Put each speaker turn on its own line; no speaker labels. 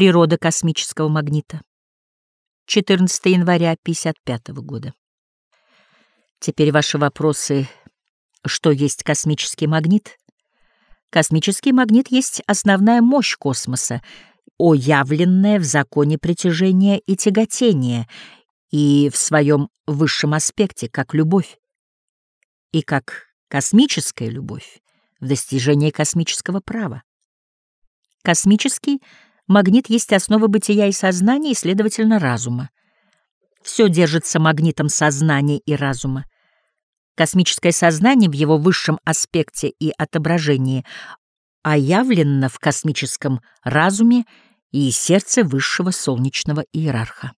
Природа космического магнита. 14 января 55 года. Теперь ваши вопросы. Что есть космический магнит? Космический магнит есть основная мощь космоса, оявленная в законе притяжения и тяготения, и в своем высшем аспекте, как любовь, и как космическая любовь в достижении космического права. Космический магнит есть основа бытия и сознания, и, следовательно, разума. Все держится магнитом сознания и разума. Космическое сознание в его высшем аспекте и отображении оявлено в космическом разуме и сердце высшего солнечного иерарха.